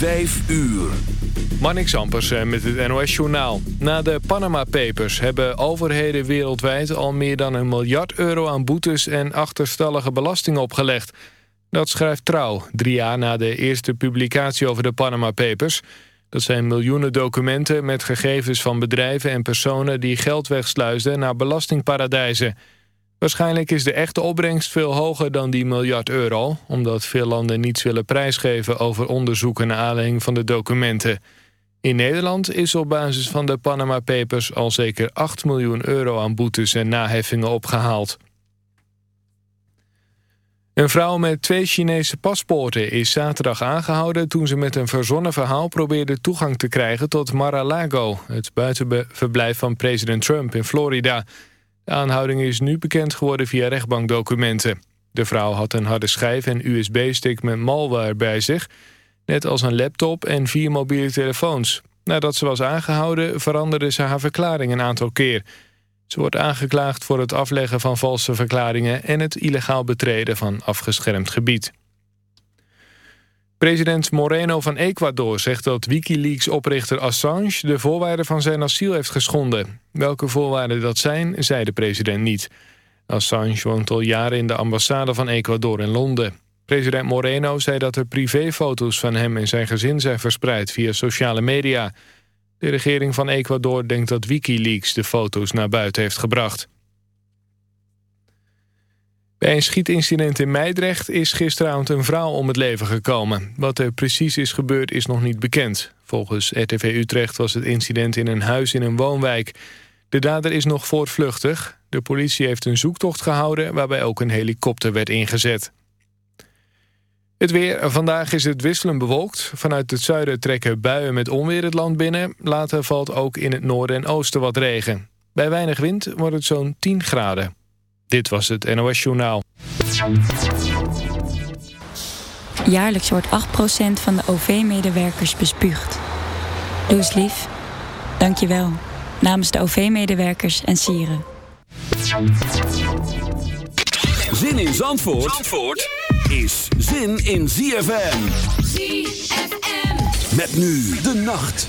Vijf uur. Marnix Ampersen eh, met het NOS-journaal. Na de Panama Papers hebben overheden wereldwijd... al meer dan een miljard euro aan boetes en achterstallige belastingen opgelegd. Dat schrijft Trouw, drie jaar na de eerste publicatie over de Panama Papers. Dat zijn miljoenen documenten met gegevens van bedrijven en personen... die geld wegsluisden naar belastingparadijzen... Waarschijnlijk is de echte opbrengst veel hoger dan die miljard euro... omdat veel landen niets willen prijsgeven over onderzoeken naar aanleiding van de documenten. In Nederland is op basis van de Panama Papers al zeker 8 miljoen euro aan boetes en naheffingen opgehaald. Een vrouw met twee Chinese paspoorten is zaterdag aangehouden... toen ze met een verzonnen verhaal probeerde toegang te krijgen tot Mar-a-Lago... het buitenverblijf van president Trump in Florida... De aanhouding is nu bekend geworden via rechtbankdocumenten. De vrouw had een harde schijf en USB-stick met malware bij zich... net als een laptop en vier mobiele telefoons. Nadat ze was aangehouden veranderde ze haar verklaring een aantal keer. Ze wordt aangeklaagd voor het afleggen van valse verklaringen... en het illegaal betreden van afgeschermd gebied. President Moreno van Ecuador zegt dat Wikileaks-oprichter Assange... de voorwaarden van zijn asiel heeft geschonden. Welke voorwaarden dat zijn, zei de president niet. Assange woont al jaren in de ambassade van Ecuador in Londen. President Moreno zei dat er privéfoto's van hem en zijn gezin zijn verspreid... via sociale media. De regering van Ecuador denkt dat Wikileaks de foto's naar buiten heeft gebracht. Bij een schietincident in Meidrecht is gisteravond een vrouw om het leven gekomen. Wat er precies is gebeurd is nog niet bekend. Volgens RTV Utrecht was het incident in een huis in een woonwijk. De dader is nog voortvluchtig. De politie heeft een zoektocht gehouden waarbij ook een helikopter werd ingezet. Het weer. Vandaag is het wisselend bewolkt. Vanuit het zuiden trekken buien met onweer het land binnen. Later valt ook in het noorden en oosten wat regen. Bij weinig wind wordt het zo'n 10 graden. Dit was het NOS Journaal. Jaarlijks wordt 8% van de OV-medewerkers bespuugd. Doe eens lief. Dank je wel. Namens de OV-medewerkers en sieren. Zin in Zandvoort, Zandvoort is zin in ZFM. ZFM. Met nu de nacht.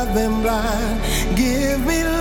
I've been blind. Give me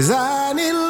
Cause I need love.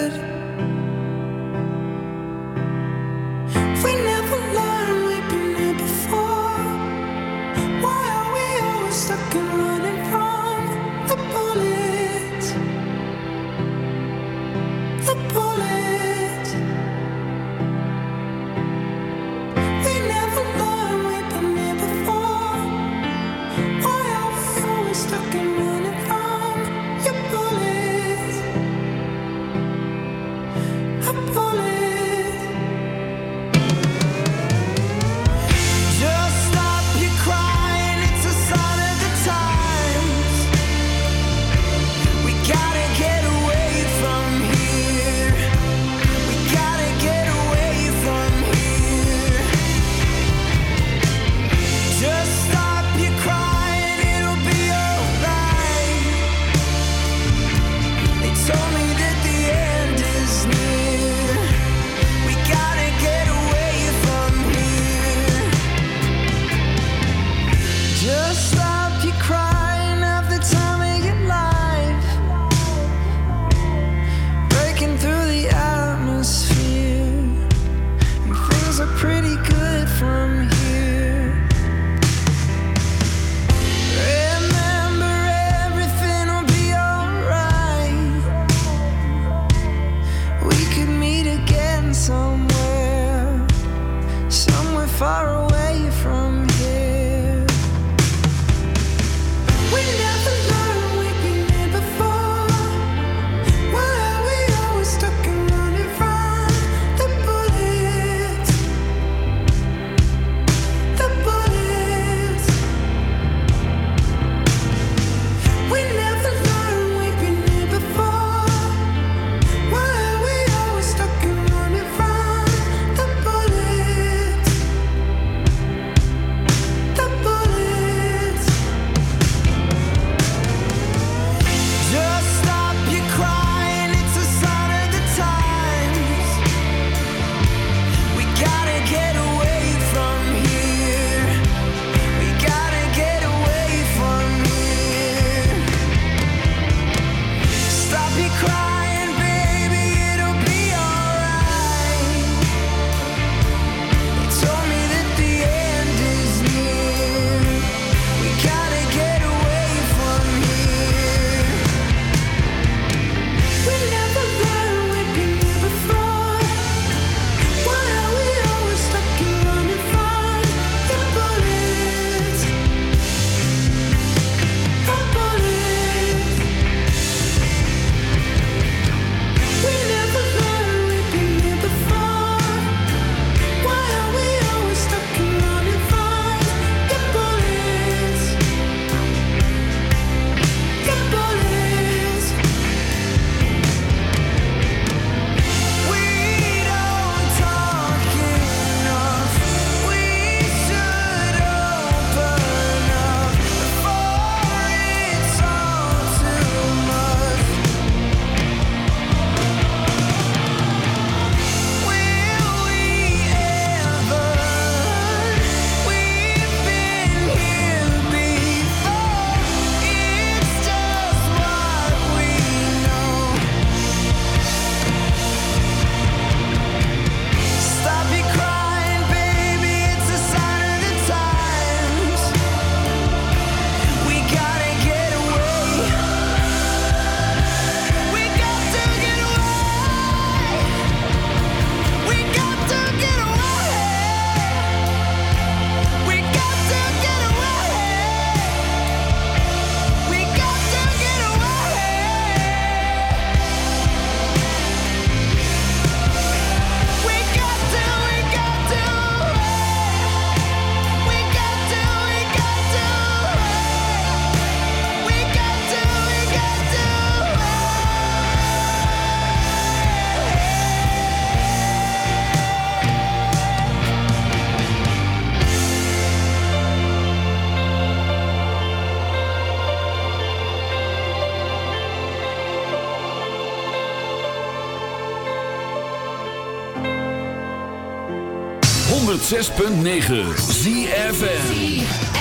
106.9 ZFN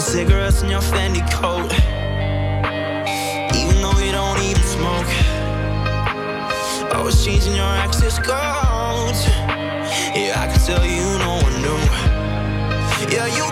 cigarettes in your Fendi coat. Even though you don't even smoke. I was changing your access codes. Yeah, I can tell you no one knew. Yeah, you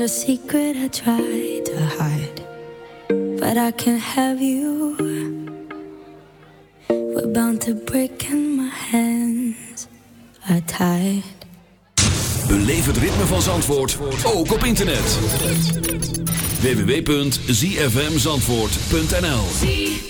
found a secret I tried to hide, but I can't have you. We're bound to break and my hands are tied. Beleef het ritme van Zandvoort ook op internet. www.zfmzandvoort.nl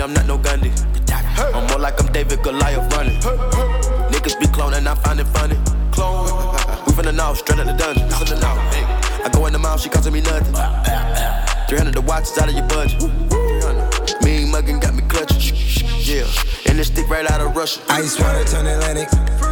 I'm not no Gandhi. I'm more like I'm David Goliath running. Niggas be cloning, I find it funny. Clone. We finna know, straight out the dungeon. I go in the mouth, she costing me nothing. 300 the watch is out of your budget. Mean muggin' got me clutching. Yeah, and this stick right out of Russia. Ice water turn Atlantic.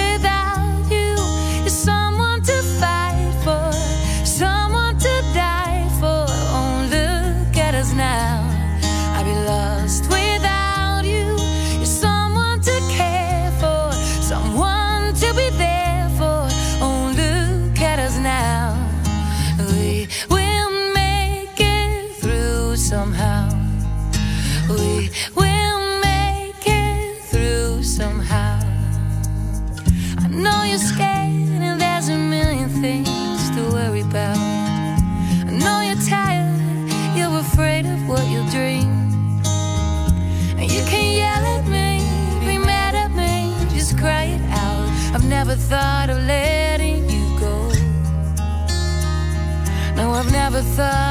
thought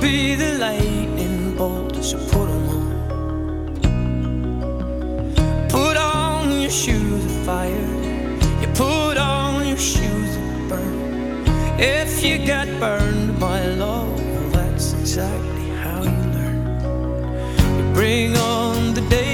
be the lightning bolt, so put them on. Put on your shoes of fire. You put on your shoes of burn. If you get burned by love, well, that's exactly how you learn. You bring on the day.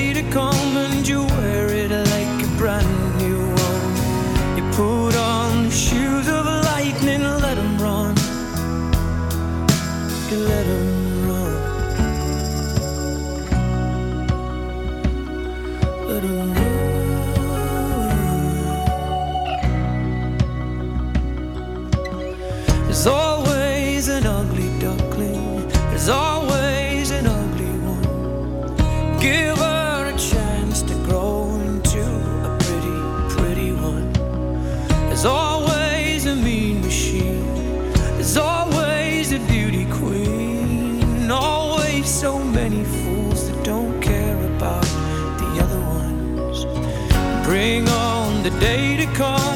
day to call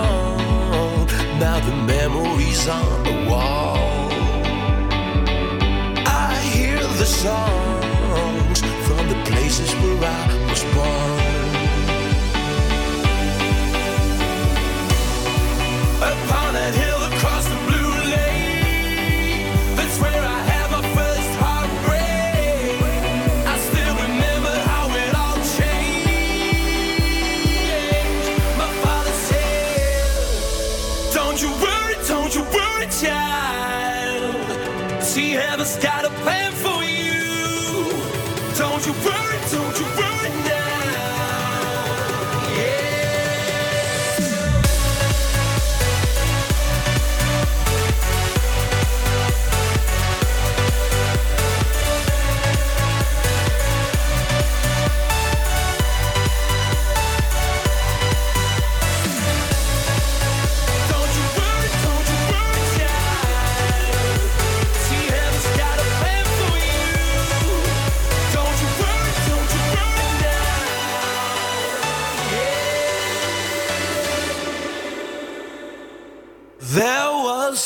on the wall.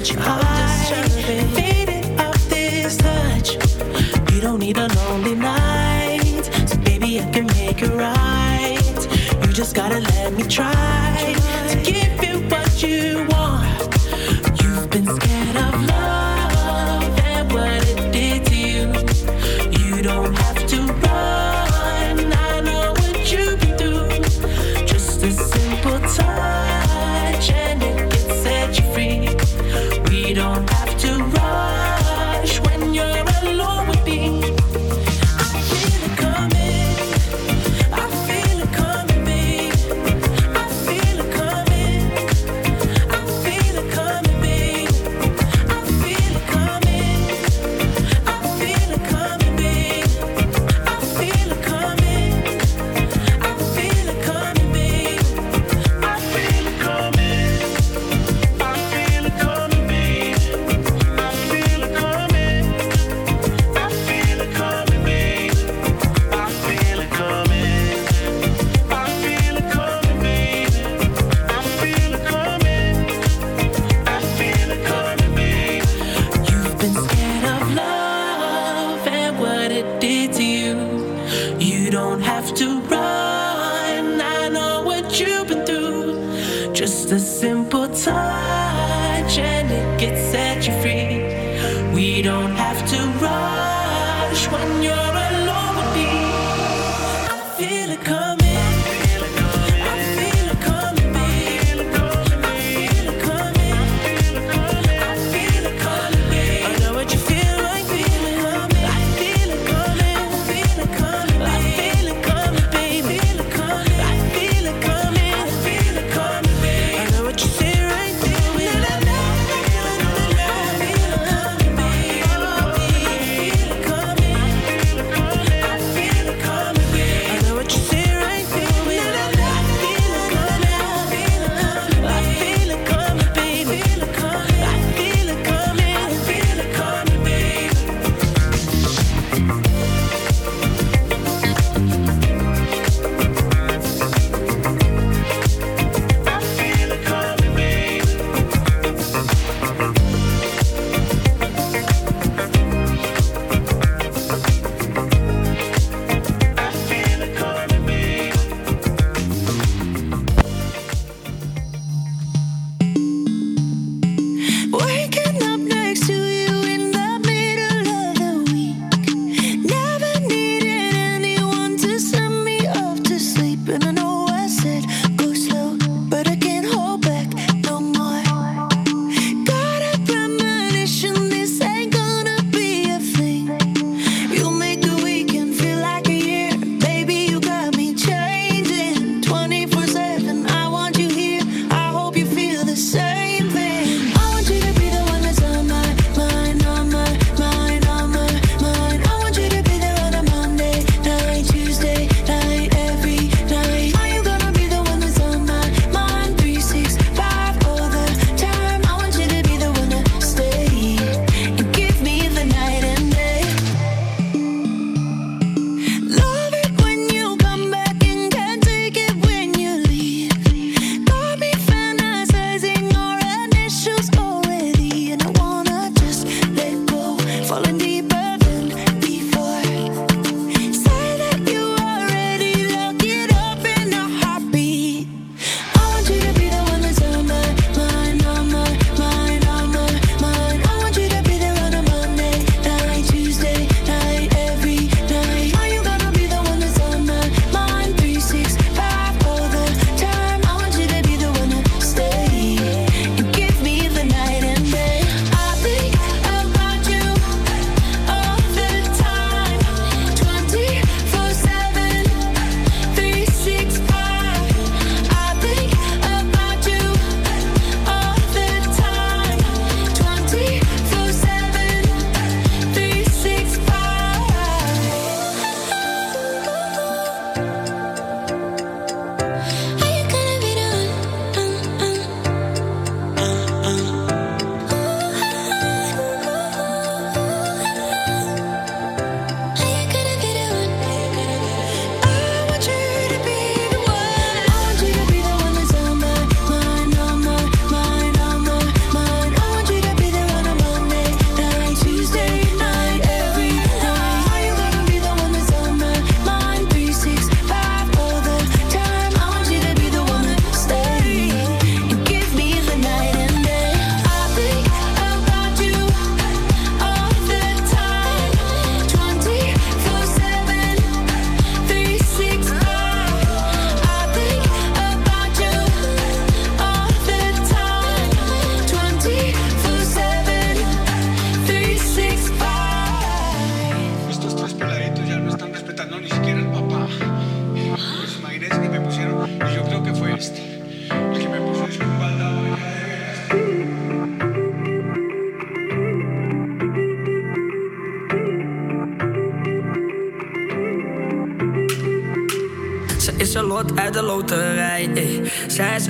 catch your heart.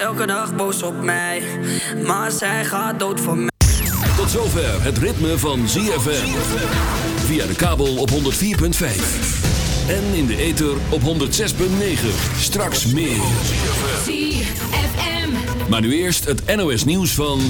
elke dag boos op mij. Maar zij gaat dood voor mij. Tot zover het ritme van ZFM. Via de kabel op 104.5. En in de ether op 106.9. Straks meer. ZFM. Maar nu eerst het NOS nieuws van...